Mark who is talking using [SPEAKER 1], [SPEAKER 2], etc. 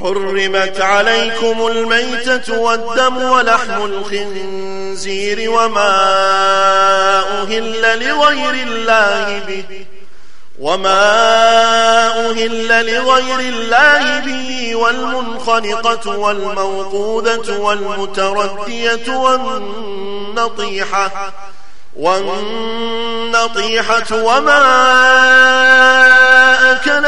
[SPEAKER 1] حرمت عليكم الميتة والدم ولحم الخنزير وما أهل لغير الله به وما أهل لغير الله به والمنخنقة والموقودة والمتردية والنطيحة والنطيحة وما